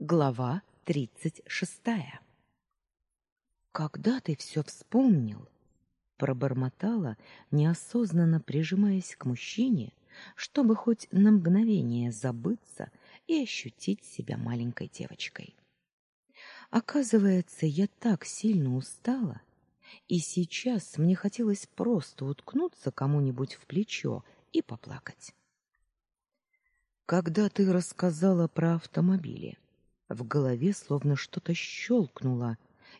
Глава тридцать шестая. Когда ты все вспомнил? пробормотала, неосознанно прижимаясь к мужчине, чтобы хоть на мгновение забыться и ощутить себя маленькой девочкой. Оказывается, я так сильно устала, и сейчас мне хотелось просто уткнуться кому-нибудь в плечо и поплакать. Когда ты рассказала про автомобили, в голове словно что-то щелкнуло,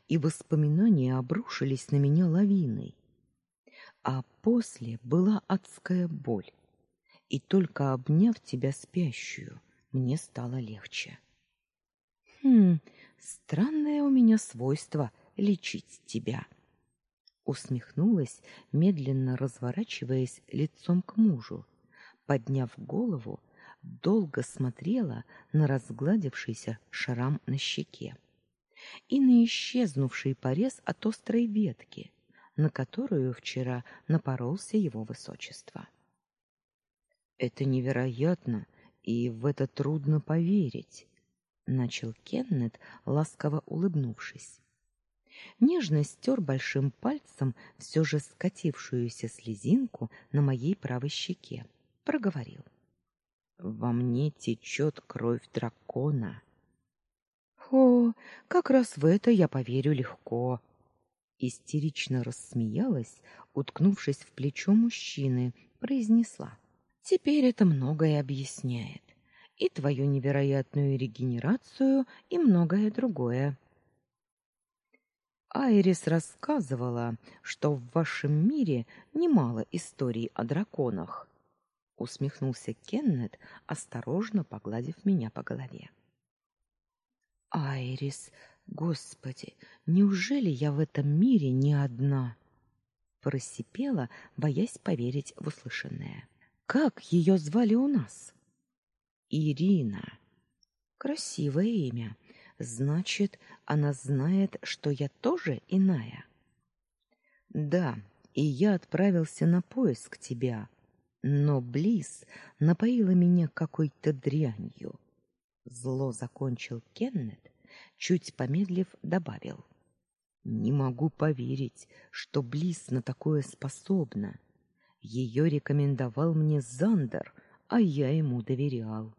и воспоминания обрушились на меня лавиной. А после была адская боль. И только обняв тебя спящую, мне стало легче. Хм, странное у меня свойство лечить тебя. Усмехнулась, медленно разворачиваясь лицом к мужу, подняв голову долго смотрела на разгладившийся шрам на щеке и на исчезнувший порез от острой ветки, на которую вчера напоролся его высочество. Это невероятно, и в это трудно поверить, начал Кеннет, ласково улыбнувшись. Нежно стер большим пальцем все же скатившуюся слезинку на моей правой щеке, проговорил: во мне течет кровь дракона. О, как раз в это я поверю легко. Истерично рассмеялась, уткнувшись в плечо мужчины, произнесла: "Теперь это многое объясняет, и твою невероятную регенерацию, и многое другое". Айрис рассказывала, что в вашем мире немало историй о драконах усмехнулся Кеннет, осторожно погладив меня по голове. Айрис, господи, неужели я в этом мире не одна? просипела, боясь поверить в услышанное. Как ее звали у нас? Ирина. Красивое имя. Значит, она знает, что я тоже иная. Да, и я отправился на поиск тебя, но Близ напоила меня какой-то дрянью. Зло закончил Кеннет, чуть помедлив добавил: Не могу поверить, что Близ на такое способна. Ее рекомендовал мне Зандер, а я ему доверял.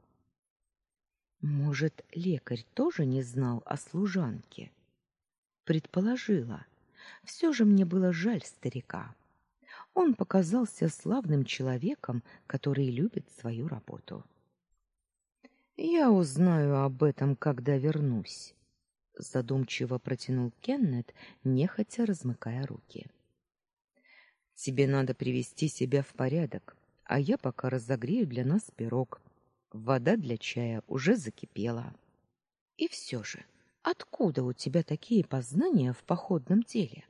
Может, лекарь тоже не знал о служанке? Предположила. Все же мне было жаль старика. Он показался славным человеком, который любит свою работу. Я узнаю об этом, когда вернусь, задумчиво протянул Кеннет, нехотя размыкая руки. Тебе надо привести себя в порядок, а я пока разогрею для нас пирог. Вода для чая уже закипела. И все же, откуда у тебя такие познания в походном деле?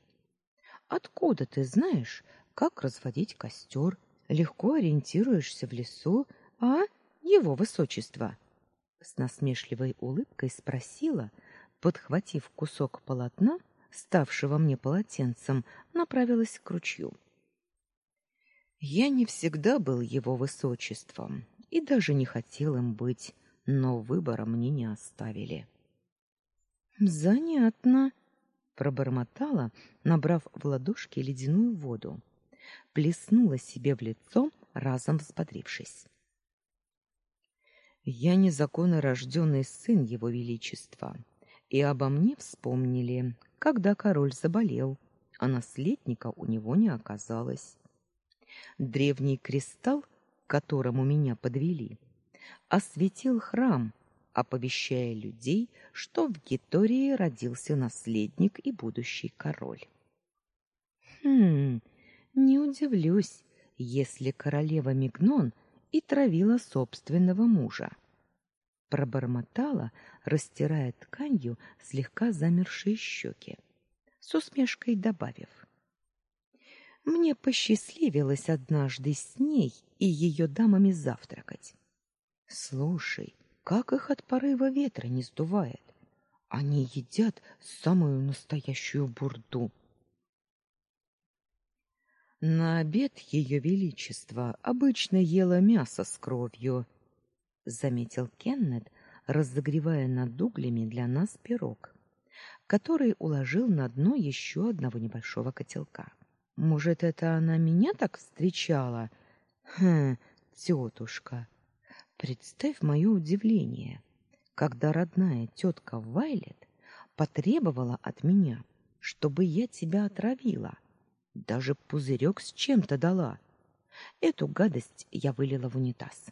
Откуда ты знаешь, как разводить костер, легко ориентируешься в лесу, а, его высочество? С насмешливой улыбкой спросила, подхватив кусок полотна, ставшего мне полотенцем, направилась к ручью. Я не всегда был его высочеством и даже не хотел им быть, но выбора мне не оставили. Занятно, пробормотала, набрав в ладошки ледяную воду плеснула себе в лицо, разом взбодрившись. Я незаконно рожденный сын его величества, и обо мне вспомнили, когда король заболел, а наследника у него не оказалось. Древний кристалл, которому меня подвели, осветил храм, оповещая людей, что в Гитории родился наследник и будущий король. Хм, не удивлюсь, если королева Мигнон и травила собственного мужа. Пробормотала, растирая тканью слегка замершие щеки, с усмешкой добавив: Мне посчастливилось однажды с ней и ее дамами завтракать. Слушай, как их от порыва ветра не сдувает. Они едят самую настоящую бурду. На обед ее величество обычно ела мясо с кровью, заметил Кеннет, разогревая над углями для нас пирог, который уложил на дно еще одного небольшого котелка. Может, это она меня так встречала? Хм, тетушка. Представь мое удивление, когда родная тетка Вайлет потребовала от меня, чтобы я тебя отравила. Даже пузырек с чем-то дала. Эту гадость я вылила в унитаз.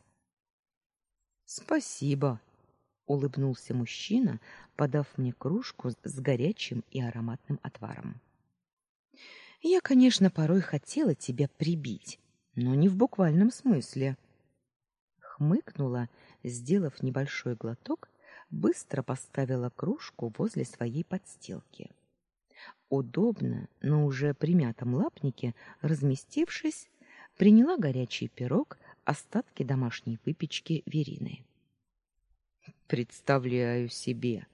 Спасибо, улыбнулся мужчина, подав мне кружку с горячим и ароматным отваром. Я, конечно, порой хотела тебя прибить, но не в буквальном смысле. Хмыкнула, сделав небольшой глоток, быстро поставила кружку возле своей подстилки. Удобно, но уже примятом лапнике, разместившись, приняла горячий пирог, остатки домашней выпечки Верины. Представляю себе,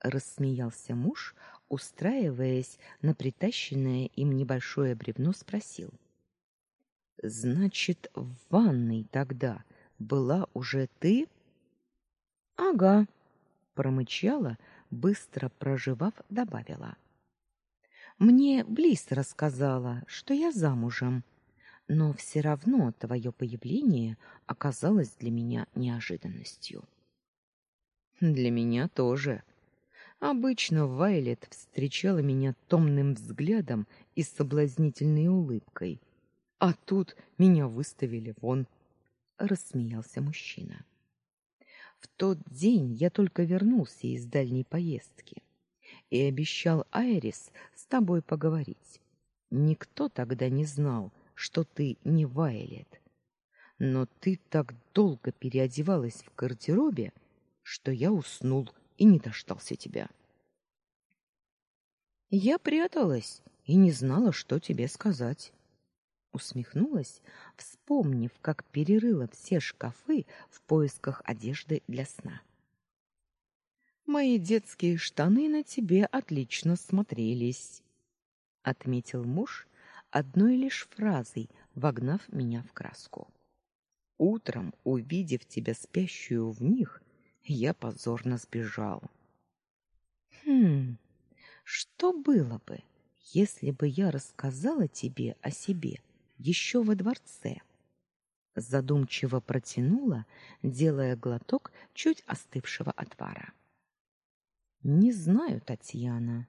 рассмеялся муж, устраиваясь на притащенное им небольшое бревно, спросил: Значит, в ванной тогда была уже ты? Ага, промычала, быстро проживав, добавила: Мне Близ рассказала, что я замужем, но все равно твое появление оказалось для меня неожиданностью. Для меня тоже. Обычно Вайлет встречала меня томным взглядом и соблазнительной улыбкой, а тут меня выставили вон, рассмеялся мужчина. В тот день я только вернулся из дальней поездки и обещал Айрис с тобой поговорить. Никто тогда не знал, что ты не Вайлет. Но ты так долго переодевалась в гардеробе, что я уснул и не дождался тебя. Я пряталась и не знала, что тебе сказать. Усмехнулась, вспомнив, как перерыла все шкафы в поисках одежды для сна. Мои детские штаны на тебе отлично смотрелись, отметил муж одной лишь фразой, вогнав меня в краску. Утром, увидев тебя спящую в них, я позорно сбежал. Хм. Что было бы, если бы я рассказала тебе о себе еще во дворце? Задумчиво протянула, делая глоток чуть остывшего отвара. Не знаю, Татьяна.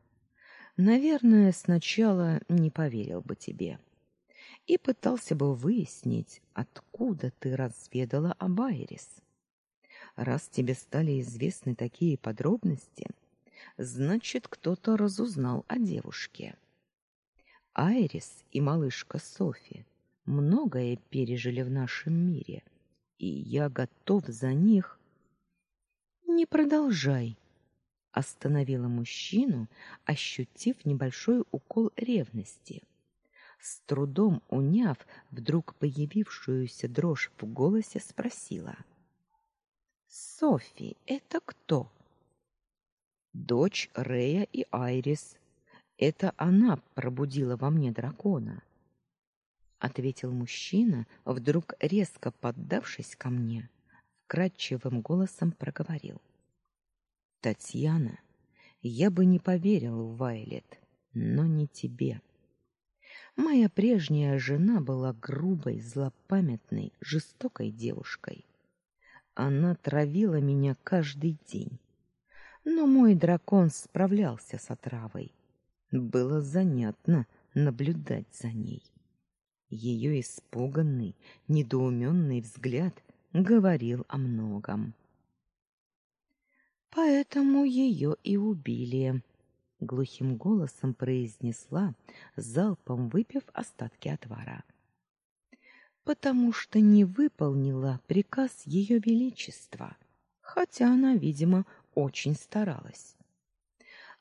Наверное, сначала не поверил бы тебе и пытался бы выяснить, откуда ты разведала об Айрис раз тебе стали известны такие подробности, значит, кто-то разузнал о девушке. Айрис и малышка Софи многое пережили в нашем мире, и я готов за них. Не продолжай, остановила мужчину, ощутив небольшой укол ревности. С трудом уняв вдруг появившуюся дрожь в голосе, спросила: Софи это кто? Дочь Рея и Айрис. Это она пробудила во мне дракона, ответил мужчина, вдруг резко поддавшись ко мне, вкрадчивым голосом проговорил: Татьяна, я бы не поверил в Вайлет, но не тебе. Моя прежняя жена была грубой, злопамятной, жестокой девушкой. Она травила меня каждый день. Но мой дракон справлялся с отравой. Было занятно наблюдать за ней. Ее испуганный, недоуменный взгляд говорил о многом. Поэтому ее и убили, глухим голосом произнесла, залпом выпив остатки отвара потому что не выполнила приказ ее величества, хотя она, видимо, очень старалась.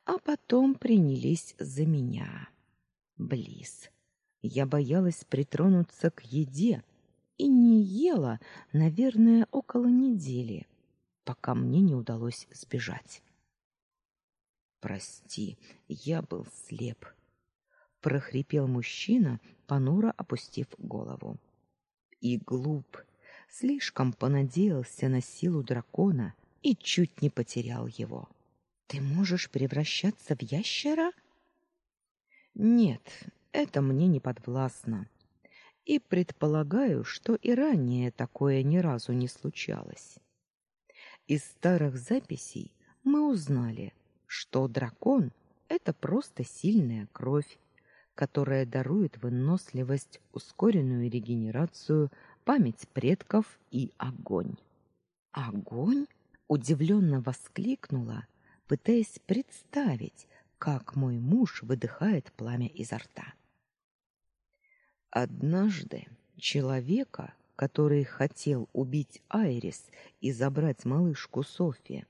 А потом принялись за меня. Близ. Я боялась притронуться к еде и не ела, наверное, около недели, пока мне не удалось сбежать. Прости, я был слеп, прохрипел мужчина, понуро опустив голову и глуп. Слишком понадеялся на силу дракона, и чуть не потерял его. Ты можешь превращаться в ящера? Нет, это мне не подвластно. И предполагаю, что и ранее такое ни разу не случалось. Из старых записей мы узнали, что дракон это просто сильная кровь, которая дарует выносливость, ускоренную регенерацию, память предков и огонь. Огонь? удивленно воскликнула, пытаясь представить, как мой муж выдыхает пламя изо рта. Однажды человека, который хотел убить Айрис и забрать малышку Софи,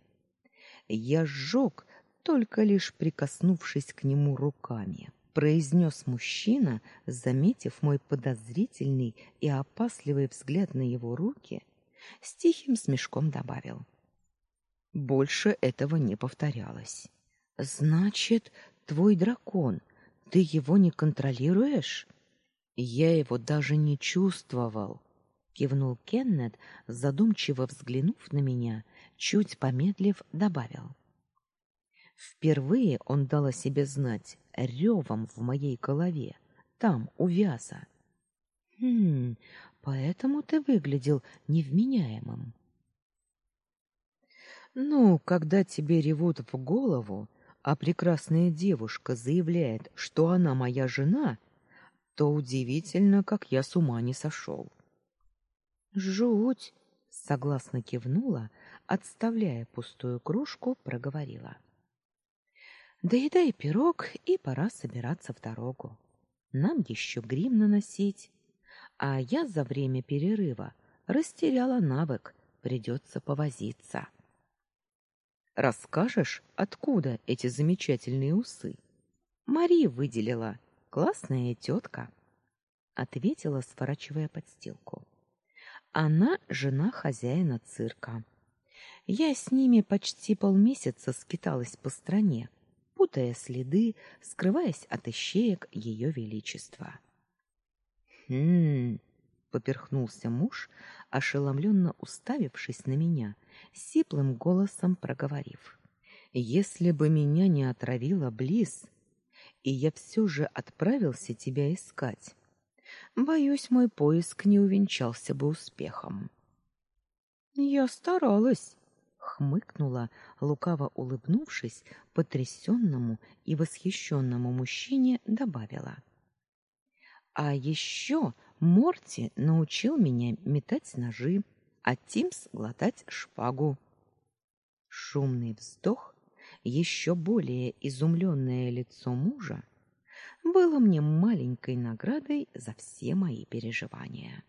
я сжег, только лишь прикоснувшись к нему руками, произнес мужчина, заметив мой подозрительный и опасливый взгляд на его руки, с тихим смешком добавил: больше этого не повторялось. Значит, твой дракон, ты его не контролируешь? Я его даже не чувствовал, кивнул Кеннет, задумчиво взглянув на меня, чуть помедлив добавил: Впервые он дал о себе знать ревом в моей голове, там, у вяза. Хм, поэтому ты выглядел невменяемым. Ну, когда тебе ревут в голову, а прекрасная девушка заявляет, что она моя жена, то удивительно, как я с ума не сошел. Жуть, согласно кивнула, отставляя пустую кружку, проговорила. Доедай пирог, и пора собираться в дорогу. Нам еще грим наносить, а я за время перерыва растеряла навык, придется повозиться. Расскажешь, откуда эти замечательные усы? Мария выделила. Классная тетка, ответила, сворачивая подстилку. Она жена хозяина цирка. Я с ними почти полмесяца скиталась по стране, путая следы, скрываясь от ищеек ее величества. Хм, поперхнулся муж, ошеломленно уставившись на меня, сиплым голосом проговорив: "Если бы меня не отравила Близ, и я все же отправился тебя искать, боюсь, мой поиск не увенчался бы успехом". "Я старалась", хмыкнула, лукаво улыбнувшись, потрясенному и восхищенному мужчине добавила: "А еще Морти научил меня метать ножи, а Тимс глотать шпагу. Шумный вздох, еще более изумленное лицо мужа было мне маленькой наградой за все мои переживания.